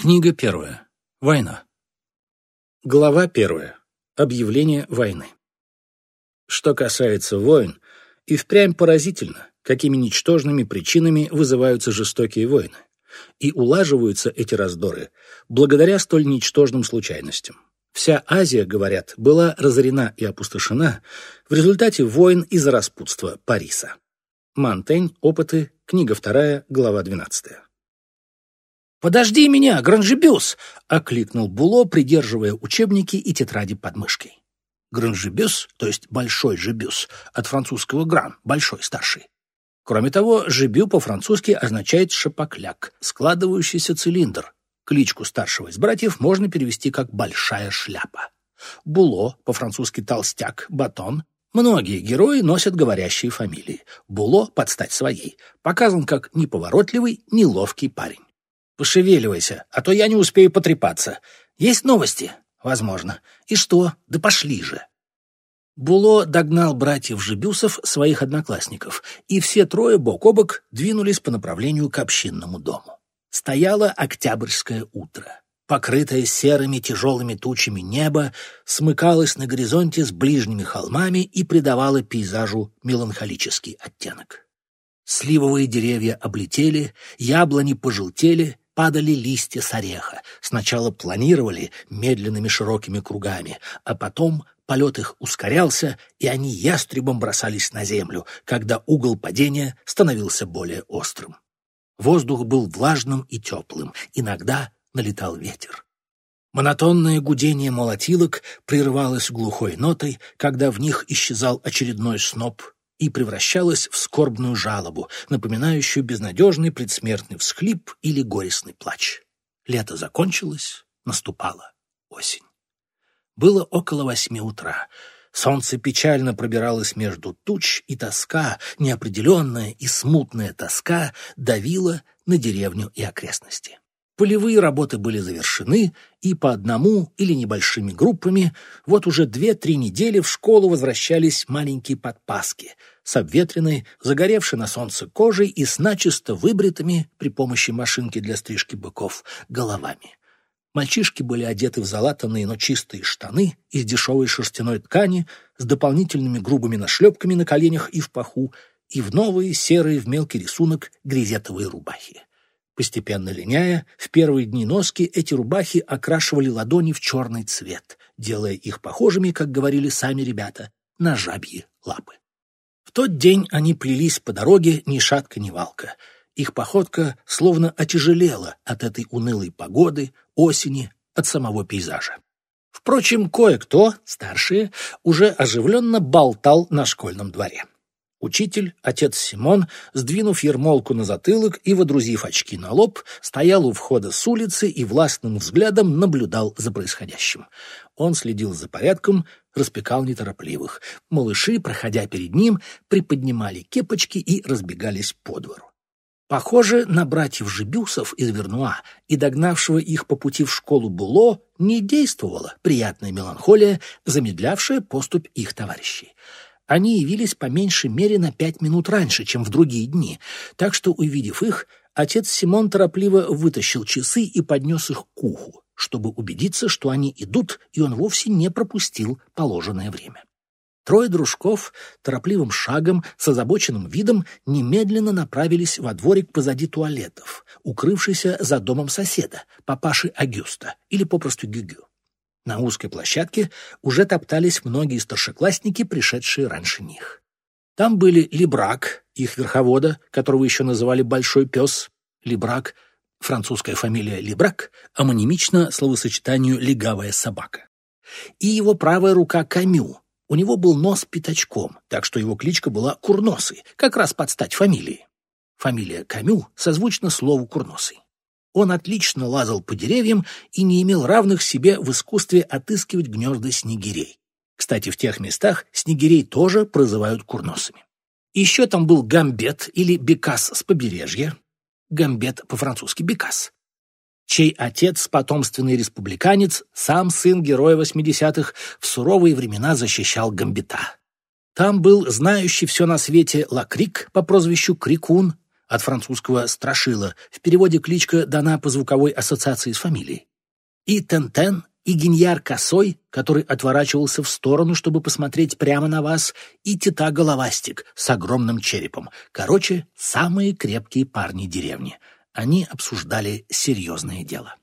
Книга первая. Война. Глава первая. Объявление войны. Что касается войн, и впрямь поразительно, какими ничтожными причинами вызываются жестокие войны. И улаживаются эти раздоры благодаря столь ничтожным случайностям. Вся Азия, говорят, была разорена и опустошена в результате войн из-за распутства Париса. Монтень. Опыты. Книга вторая, глава двенадцатая. «Подожди меня, Гранжебюс!» — окликнул Було, придерживая учебники и тетради под мышкой. Гранжебюс, то есть большой жебюс, от французского гран, большой, старший. Кроме того, жебю по-французски означает шапокляк, складывающийся цилиндр. Кличку старшего из братьев можно перевести как «большая шляпа». Було, по-французски толстяк, батон. Многие герои носят говорящие фамилии. Було, под стать своей, показан как неповоротливый, неловкий парень. Пошевеливайся, а то я не успею потрепаться. Есть новости? Возможно. И что? Да пошли же. Було догнал братьев Жебюсов, своих одноклассников, и все трое бок о бок двинулись по направлению к общинному дому. Стояло октябрьское утро. Покрытое серыми тяжелыми тучами небо смыкалось на горизонте с ближними холмами и придавало пейзажу меланхолический оттенок. Сливовые деревья облетели, яблони пожелтели, падали листья с ореха. Сначала планировали медленными широкими кругами, а потом полет их ускорялся, и они ястребом бросались на землю, когда угол падения становился более острым. Воздух был влажным и теплым, иногда налетал ветер. Монотонное гудение молотилок прерывалось глухой нотой, когда в них исчезал очередной сноп и превращалась в скорбную жалобу, напоминающую безнадежный предсмертный всхлип или горестный плач. Лето закончилось, наступала осень. Было около восьми утра. Солнце печально пробиралось между туч, и тоска, неопределенная и смутная тоска, давила на деревню и окрестности. Полевые работы были завершены, и по одному или небольшими группами вот уже две-три недели в школу возвращались маленькие подпаски с обветренной, загоревшей на солнце кожей и с начисто выбритыми при помощи машинки для стрижки быков головами. Мальчишки были одеты в залатанные, но чистые штаны из дешевой шерстяной ткани с дополнительными грубыми нашлепками на коленях и в паху, и в новые серые в мелкий рисунок грезетовые рубахи. Постепенно линяя, в первые дни носки эти рубахи окрашивали ладони в черный цвет, делая их похожими, как говорили сами ребята, на жабьи лапы. Тот день они плелись по дороге ни шатка, ни валка. Их походка словно отяжелела от этой унылой погоды, осени, от самого пейзажа. Впрочем, кое-кто, старшие, уже оживленно болтал на школьном дворе. Учитель, отец Симон, сдвинув ермолку на затылок и водрузив очки на лоб, стоял у входа с улицы и властным взглядом наблюдал за происходящим. Он следил за порядком, распекал неторопливых. Малыши, проходя перед ним, приподнимали кепочки и разбегались по двору. Похоже, на братьев Жебюсов из Вернуа и догнавшего их по пути в школу Було не действовала приятная меланхолия, замедлявшая поступь их товарищей. Они явились по меньшей мере на пять минут раньше, чем в другие дни, так что, увидев их, отец Симон торопливо вытащил часы и поднес их к уху, чтобы убедиться, что они идут, и он вовсе не пропустил положенное время. Трое дружков торопливым шагом с озабоченным видом немедленно направились во дворик позади туалетов, укрывшийся за домом соседа, папаши Агюста, или попросту Гюгю. На узкой площадке уже топтались многие старшеклассники, пришедшие раньше них. Там были Либрак, их верховода, которого еще называли «Большой пес», Либрак, французская фамилия Либрак, амонимично словосочетанию «легавая собака». И его правая рука Камю. У него был нос пятачком, так что его кличка была Курносый, как раз под стать фамилии. Фамилия Камю созвучна слову Курносый. Он отлично лазал по деревьям и не имел равных себе в искусстве отыскивать гнезда снегирей. Кстати, в тех местах снегирей тоже прозывают курносами. Еще там был гамбет или бекас с побережья. Гамбет по-французски бекас. Чей отец, потомственный республиканец, сам сын героя 80-х, в суровые времена защищал гамбета. Там был знающий все на свете Лакрик по прозвищу Крикун, от французского «страшила», в переводе кличка дана по звуковой ассоциации с фамилией. И Тентен, и Гиньяр Косой, который отворачивался в сторону, чтобы посмотреть прямо на вас, и Тита Головастик с огромным черепом. Короче, самые крепкие парни деревни. Они обсуждали серьезное дело.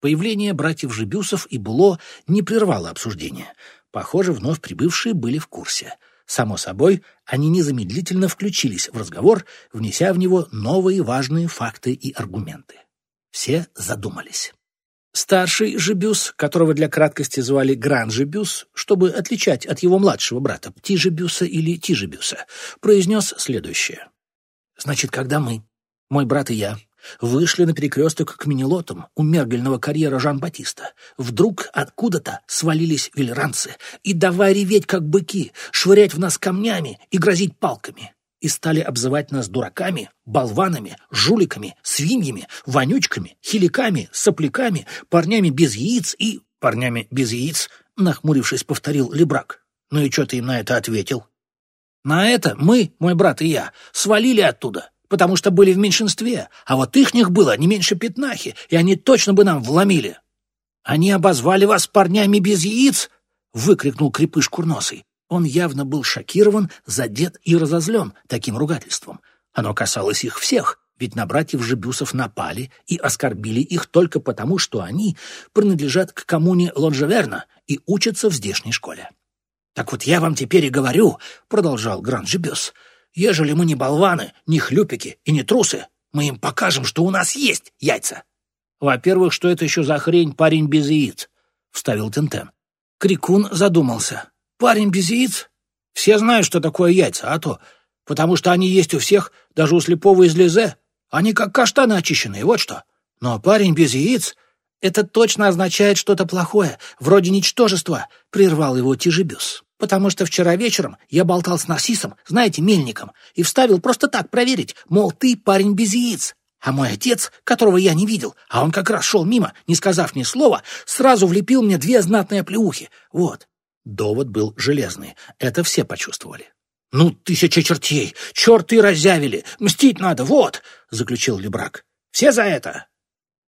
Появление братьев Жебюсов и Було не прервало обсуждение. Похоже, вновь прибывшие были в курсе. Само собой, они незамедлительно включились в разговор, внеся в него новые важные факты и аргументы. Все задумались. Старший Жебюс, которого для краткости звали Гран Жебюс, чтобы отличать от его младшего брата Птижебюса или Тижебюса, произнес следующее. «Значит, когда мы, мой брат и я, вышли на перекресток к Минелотам у мергельного карьера Жан-Батиста, вдруг откуда-то свалились велеранцы и давай реветь, как быки, швырять в нас камнями и грозить палками и стали обзывать нас дураками, болванами, жуликами, свиньями, вонючками, хиликами, сопляками, парнями без яиц и... парнями без яиц, нахмурившись, повторил Лебрак. Ну и что ты им на это ответил? На это мы, мой брат и я, свалили оттуда, потому что были в меньшинстве, а вот ихних было не меньше пятнахи, и они точно бы нам вломили. Они обозвали вас парнями без яиц? — выкрикнул крепыш курносый. Он явно был шокирован, задет и разозлен таким ругательством. Оно касалось их всех, ведь на братьев Жебюсов напали и оскорбили их только потому, что они принадлежат к коммуне Лонжеверна и учатся в здешней школе. «Так вот я вам теперь и говорю», — продолжал Гран Жебюс, «ежели мы не болваны, не хлюпики и не трусы, мы им покажем, что у нас есть яйца». «Во-первых, что это еще за хрень парень без яиц?» — вставил Тентен. Крикун задумался. Парень без яиц? Все знают, что такое яйца, а то. Потому что они есть у всех, даже у слепого из Лизе. Они как каштаны очищенные, вот что. Но парень без яиц — это точно означает что-то плохое, вроде ничтожества, — прервал его Тижебюс. Потому что вчера вечером я болтал с Нарсисом, знаете, мельником, и вставил просто так проверить, мол, ты парень без яиц. А мой отец, которого я не видел, а он как раз шел мимо, не сказав ни слова, сразу влепил мне две знатные плеухи. Вот. Довод был железный, это все почувствовали. «Ну, тысяча чертей! Черты разявили! Мстить надо, вот!» — заключил Лебрак. «Все за это!»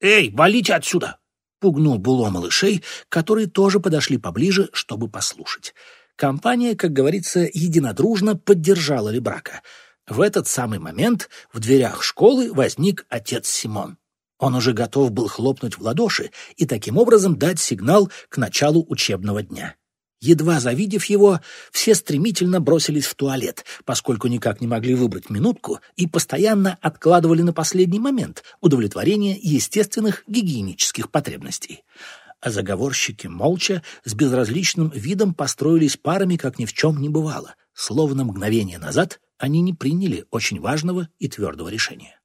«Эй, валите отсюда!» — пугнул Було малышей, которые тоже подошли поближе, чтобы послушать. Компания, как говорится, единодружно поддержала Лебрака. В этот самый момент в дверях школы возник отец Симон. Он уже готов был хлопнуть в ладоши и таким образом дать сигнал к началу учебного дня. Едва завидев его, все стремительно бросились в туалет, поскольку никак не могли выбрать минутку и постоянно откладывали на последний момент удовлетворение естественных гигиенических потребностей. А заговорщики молча, с безразличным видом построились парами, как ни в чем не бывало. Словно мгновение назад они не приняли очень важного и твердого решения.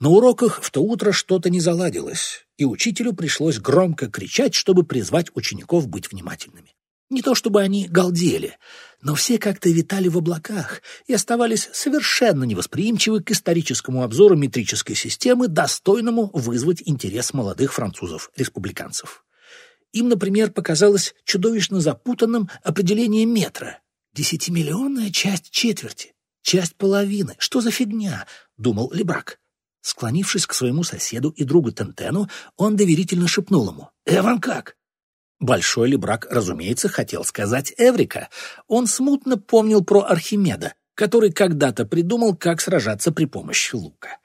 На уроках в то утро что-то не заладилось, и учителю пришлось громко кричать, чтобы призвать учеников быть внимательными. Не то чтобы они галдели, но все как-то витали в облаках и оставались совершенно невосприимчивы к историческому обзору метрической системы, достойному вызвать интерес молодых французов-республиканцев. Им, например, показалось чудовищно запутанным определение метра. Десятимиллионная часть четверти, часть половины. Что за фигня? — думал Лебрак. Склонившись к своему соседу и другу Тентену, он доверительно шепнул ему. «Эван как?» Большой Лебрак, разумеется, хотел сказать Эврика. Он смутно помнил про Архимеда, который когда-то придумал, как сражаться при помощи лука.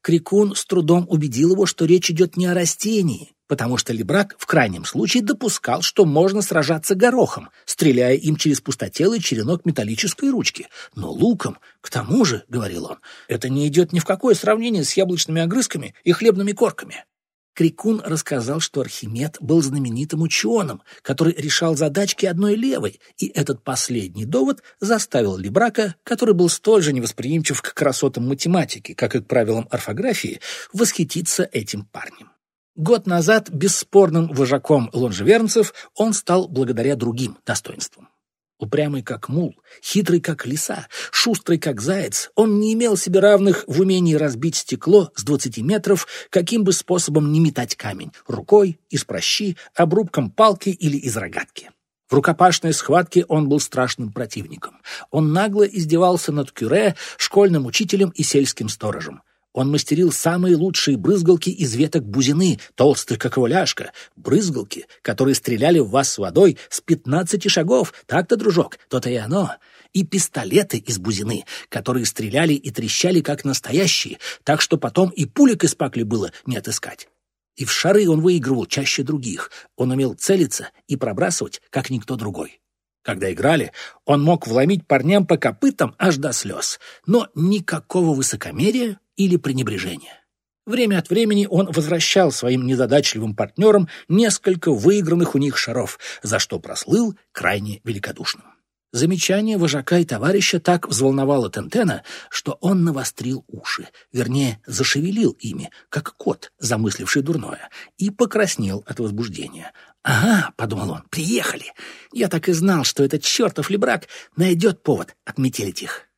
Крикун с трудом убедил его, что речь идет не о растении, потому что Лебрак в крайнем случае допускал, что можно сражаться горохом, стреляя им через пустотелый черенок металлической ручки. Но луком, к тому же, — говорил он, — это не идет ни в какое сравнение с яблочными огрызками и хлебными корками. Крикун рассказал, что Архимед был знаменитым ученым, который решал задачки одной левой, и этот последний довод заставил Лебрака, который был столь же невосприимчив к красотам математики, как и к правилам орфографии, восхититься этим парнем. Год назад бесспорным вожаком лонжевернцев он стал благодаря другим достоинствам. Упрямый как мул, хитрый как лиса, шустрый как заяц, он не имел себе равных в умении разбить стекло с двадцати метров, каким бы способом не метать камень — рукой, из прощи, обрубком палки или из рогатки. В рукопашной схватке он был страшным противником. Он нагло издевался над кюре, школьным учителем и сельским сторожем. Он мастерил самые лучшие брызгалки из веток бузины, толстых, как воляшка, брызгалки, которые стреляли в вас водой с пятнадцати шагов. Так-то, дружок, то-то и оно. И пистолеты из бузины, которые стреляли и трещали, как настоящие, так что потом и пулек из пакли было не отыскать. И в шары он выигрывал чаще других. Он умел целиться и пробрасывать, как никто другой. Когда играли, он мог вломить парням по копытам аж до слез, но никакого высокомерия или пренебрежения. Время от времени он возвращал своим незадачливым партнерам несколько выигранных у них шаров, за что прослыл крайне великодушным. Замечание вожака и товарища так взволновало Тентена, что он навострил уши, вернее, зашевелил ими, как кот, замысливший дурное, и покраснел от возбуждения. «Ага», — подумал он, — «приехали. Я так и знал, что этот чертов лебрак найдет повод отметелить их»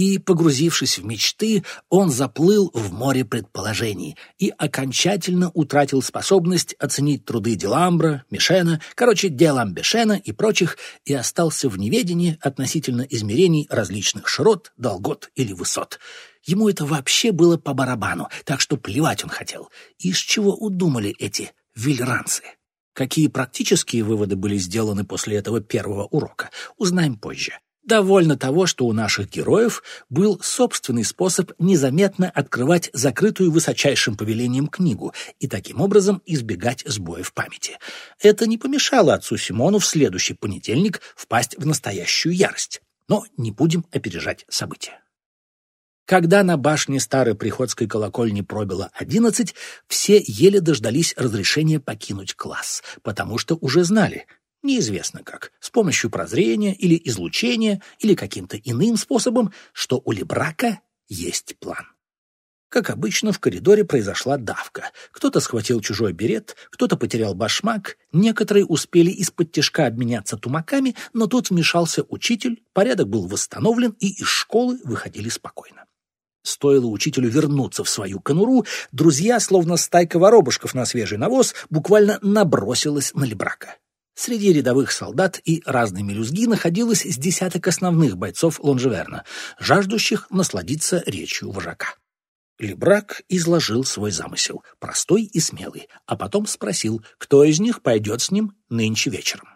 и, погрузившись в мечты, он заплыл в море предположений и окончательно утратил способность оценить труды Деламбра, Мишена, короче, Деламбешена и прочих, и остался в неведении относительно измерений различных широт, долгот или высот. Ему это вообще было по барабану, так что плевать он хотел. Из чего удумали эти вильранцы? Какие практические выводы были сделаны после этого первого урока, узнаем позже. Довольно того, что у наших героев был собственный способ незаметно открывать закрытую высочайшим повелением книгу и таким образом избегать сбоев памяти. Это не помешало отцу Симону в следующий понедельник впасть в настоящую ярость. Но не будем опережать события. Когда на башне старой приходской колокольни пробило одиннадцать, все еле дождались разрешения покинуть класс, потому что уже знали, неизвестно как, с помощью прозрения или излучения или каким-то иным способом, что у Лебрака есть план. Как обычно, в коридоре произошла давка. Кто-то схватил чужой берет, кто-то потерял башмак, некоторые успели из-под тяжка обменяться тумаками, но тут вмешался учитель, порядок был восстановлен, и из школы выходили спокойно. Стоило учителю вернуться в свою конуру, друзья, словно стайка воробушков на свежий навоз, буквально набросилась на Лебрака. Среди рядовых солдат и разной мелюзги находилось с десяток основных бойцов Лонжеверна, жаждущих насладиться речью вожака. Лебрак изложил свой замысел, простой и смелый, а потом спросил, кто из них пойдет с ним нынче вечером.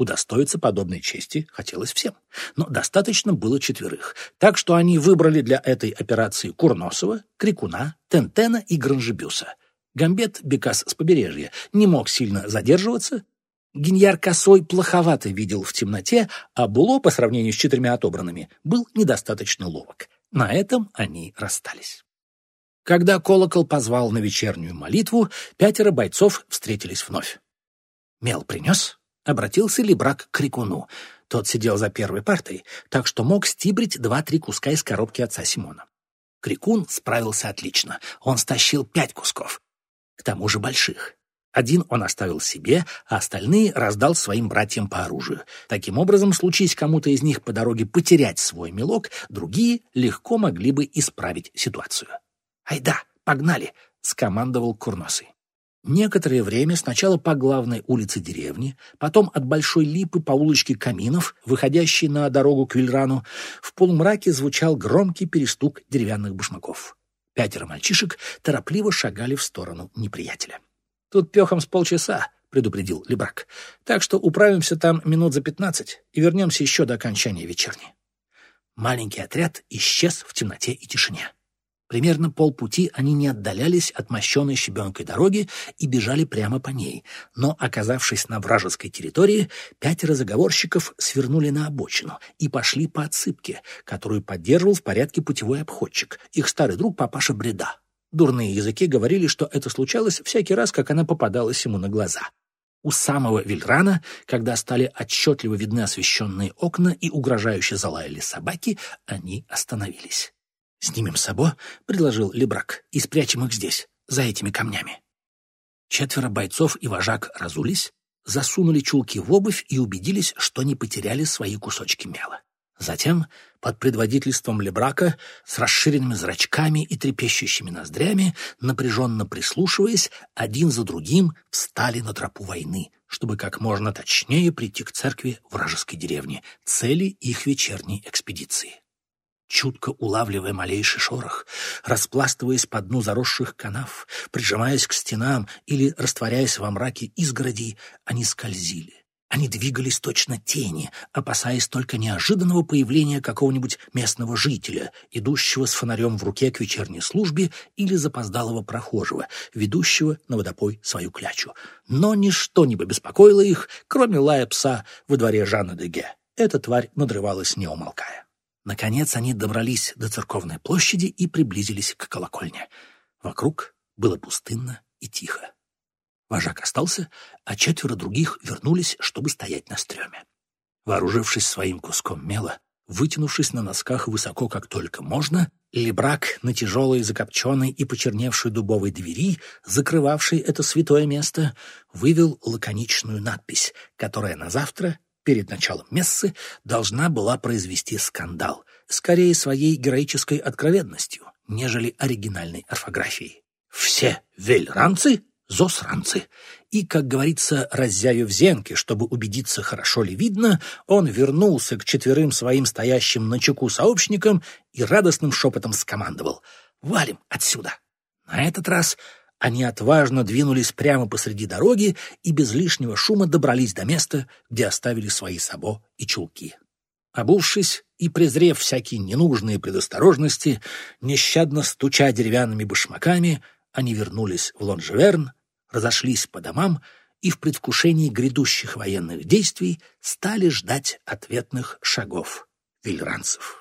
Удостоиться подобной чести хотелось всем, но достаточно было четверых, так что они выбрали для этой операции Курносова, Крикуна, Тентена и Гранжебюса. Гамбет, Бекас с побережья, не мог сильно задерживаться, Гиньяр Косой плоховато видел в темноте, а Було, по сравнению с четырьмя отобранными, был недостаточно ловок. На этом они расстались. Когда колокол позвал на вечернюю молитву, пятеро бойцов встретились вновь. «Мел принес?» — обратился Лебрак к Крикуну. Тот сидел за первой партой, так что мог стибрить два-три куска из коробки отца Симона. Крикун справился отлично. Он стащил пять кусков. К тому же больших. Один он оставил себе, а остальные раздал своим братьям по оружию. Таким образом, случись кому-то из них по дороге потерять свой мелок, другие легко могли бы исправить ситуацию. «Айда, погнали!» — скомандовал Курносый. Некоторое время сначала по главной улице деревни, потом от Большой Липы по улочке Каминов, выходящей на дорогу к Вильрану, в полумраке звучал громкий перестук деревянных башмаков. Пятеро мальчишек торопливо шагали в сторону неприятеля. Тут пехом с полчаса, — предупредил Лебрак. Так что управимся там минут за пятнадцать и вернемся еще до окончания вечерни. Маленький отряд исчез в темноте и тишине. Примерно полпути они не отдалялись от мощенной щебенкой дороги и бежали прямо по ней. Но, оказавшись на вражеской территории, пятеро заговорщиков свернули на обочину и пошли по отсыпке, которую поддерживал в порядке путевой обходчик, их старый друг папаша Бреда. Дурные языки говорили, что это случалось всякий раз, как она попадалась ему на глаза. У самого Вильрана, когда стали отчетливо видны освещенные окна и угрожающе залаяли собаки, они остановились. «Снимем сабо», — предложил Лебрак, — «и спрячем их здесь, за этими камнями». Четверо бойцов и вожак разулись, засунули чулки в обувь и убедились, что не потеряли свои кусочки мела. Затем, под предводительством Лебрака, с расширенными зрачками и трепещущими ноздрями, напряженно прислушиваясь, один за другим встали на тропу войны, чтобы как можно точнее прийти к церкви вражеской деревни, цели их вечерней экспедиции. Чутко улавливая малейший шорох, распластываясь по дну заросших канав, прижимаясь к стенам или растворяясь во мраке изгороди, они скользили, они двигались точно тени, опасаясь только неожиданного появления какого-нибудь местного жителя, идущего с фонарем в руке к вечерней службе или запоздалого прохожего, ведущего на водопой свою клячу. Но ничто не побеспокоило их, кроме лая пса во дворе Жанна де Ге. Эта тварь надрывалась, не умолкая. Наконец они добрались до церковной площади и приблизились к колокольне. Вокруг было пустынно и тихо. Вожак остался, а четверо других вернулись, чтобы стоять на стреме. Вооружившись своим куском мела, вытянувшись на носках высоко, как только можно, Лебрак на тяжелой, закопченной и почерневшей дубовой двери, закрывавшей это святое место, вывел лаконичную надпись, которая на завтра, перед началом мессы, должна была произвести скандал, скорее своей героической откровенностью, нежели оригинальной орфографией. «Все вельранцы зосранцы. И, как говорится, раззяю зенки, чтобы убедиться, хорошо ли видно, он вернулся к четверым своим стоящим на чеку сообщникам и радостным шепотом скомандовал «Валим отсюда!». На этот раз они отважно двинулись прямо посреди дороги и без лишнего шума добрались до места, где оставили свои сабо и чулки. Обувшись и презрев всякие ненужные предосторожности, нещадно стуча деревянными башмаками, они вернулись в Лонжеверн, разошлись по домам и в предвкушении грядущих военных действий стали ждать ответных шагов вильранцев.